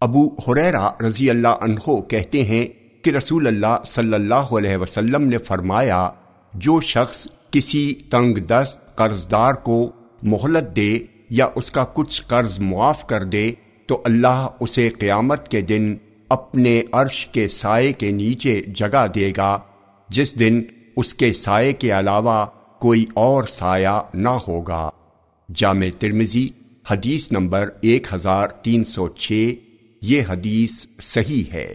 ابو حریرا رضی اللہ عنہ کہتے ہیں کہ رسول اللہ صلی اللہ علیہ وسلم نے فرمایا، جو شخص کسی تنگ دست قرض دار کو مہلت دے یا اس کا کچھ قرض معاف کر دے، تو اللہ اسے قیامت کے دن اپنے عرش کے سائے کے نیچے جگہ دے گا، جس دن اس کے سائے کے علاوہ کوئی اور سایہ نہ ہوگا۔ جامع ترمزی حدیث نمبر ایک ہزار تین سو چھ۔ یہ حدیث صحیح ہے۔